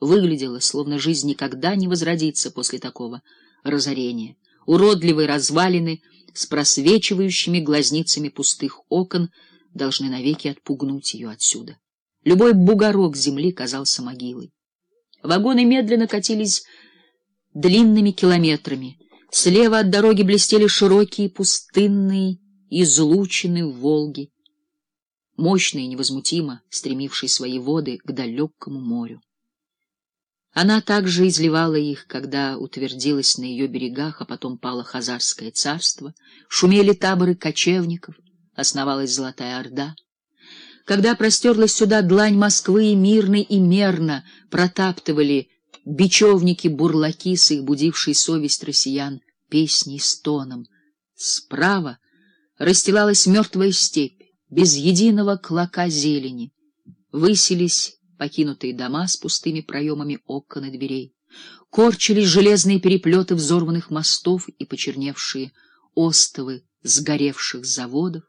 Выглядело, словно жизнь никогда не возродится после такого разорения. Уродливые развалины с просвечивающими глазницами пустых окон должны навеки отпугнуть ее отсюда. Любой бугорок земли казался могилой. Вагоны медленно катились длинными километрами. Слева от дороги блестели широкие пустынные излучины Волги, мощно и невозмутимо стремившие свои воды к далекому морю. Она также изливала их, когда утвердилась на ее берегах, а потом пало Хазарское царство, шумели таборы кочевников, основалась Золотая Орда. Когда простерлась сюда длань Москвы, мирно и мерно протаптывали бечевники-бурлаки с их будившей совесть россиян песней стоном. Справа расстилалась мертвая степь, без единого клока зелени. Высились покинутые дома с пустыми проемами окон и дверей. Корчились железные переплеты взорванных мостов и почерневшие остовы сгоревших заводов.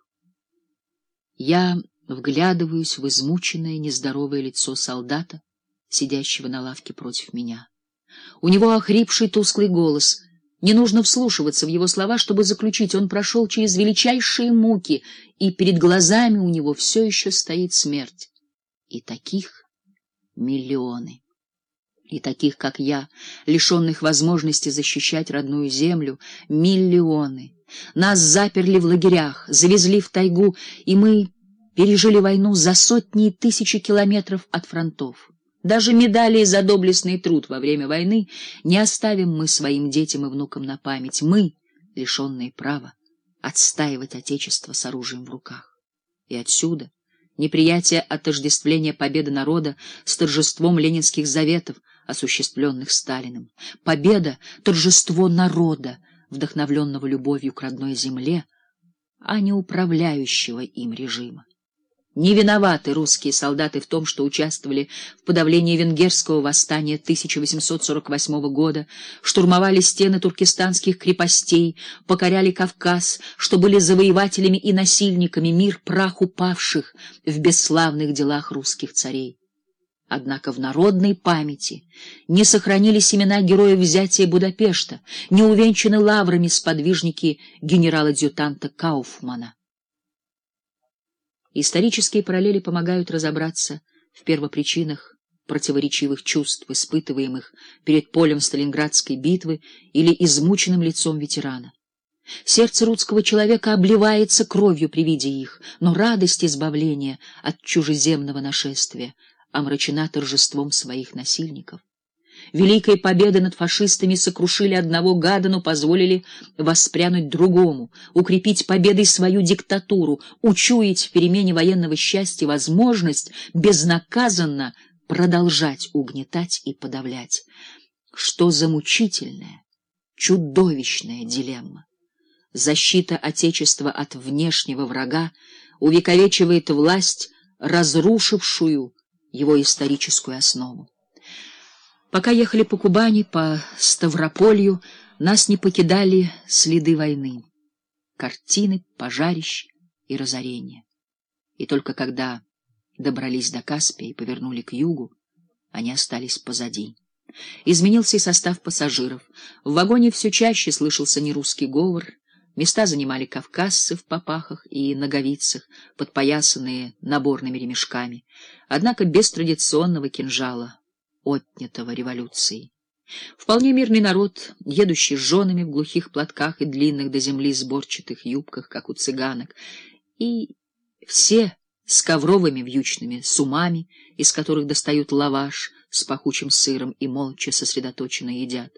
Я вглядываюсь в измученное, нездоровое лицо солдата, сидящего на лавке против меня. У него охрипший тусклый голос. Не нужно вслушиваться в его слова, чтобы заключить, он прошел через величайшие муки, и перед глазами у него все еще стоит смерть. И таких миллионы. И таких, как я, лишенных возможности защищать родную землю, миллионы. Нас заперли в лагерях, завезли в тайгу, и мы пережили войну за сотни и тысячи километров от фронтов. Даже медали за доблестный труд во время войны не оставим мы своим детям и внукам на память. Мы, лишенные права, отстаивать Отечество с оружием в руках. И отсюда неприятие отождествления победы народа с торжеством ленинских заветов, осуществленных Сталиным. Победа — торжество народа, вдохновленного любовью к родной земле, а не управляющего им режима. Не виноваты русские солдаты в том, что участвовали в подавлении венгерского восстания 1848 года, штурмовали стены туркестанских крепостей, покоряли Кавказ, что были завоевателями и насильниками мир прах упавших в бесславных делах русских царей. Однако в народной памяти не сохранились имена героев взятия Будапешта, не увенчаны лаврами сподвижники генерала-адъютанта Кауфмана. Исторические параллели помогают разобраться в первопричинах противоречивых чувств, испытываемых перед полем Сталинградской битвы или измученным лицом ветерана. Сердце русского человека обливается кровью при виде их, но радость избавления от чужеземного нашествия омрачена торжеством своих насильников. Великой победы над фашистами сокрушили одного гада, но позволили воспрянуть другому, укрепить победой свою диктатуру, учуять в перемене военного счастья возможность безнаказанно продолжать угнетать и подавлять. Что за мучительная, чудовищная дилемма! Защита Отечества от внешнего врага увековечивает власть, разрушившую его историческую основу. Пока ехали по Кубани, по Ставрополью, нас не покидали следы войны, картины, пожарищ и разорения. И только когда добрались до Каспия и повернули к югу, они остались позади. Изменился и состав пассажиров. В вагоне все чаще слышался нерусский говор, места занимали кавказцы в попахах и ноговицах, подпоясанные наборными ремешками, однако без традиционного кинжала отнятого революцией. Вполне мирный народ, едущий с женами в глухих платках и длинных до земли сборчатых юбках, как у цыганок, и все с ковровыми вьючными сумами, из которых достают лаваш с пахучим сыром и молча сосредоточенно едят.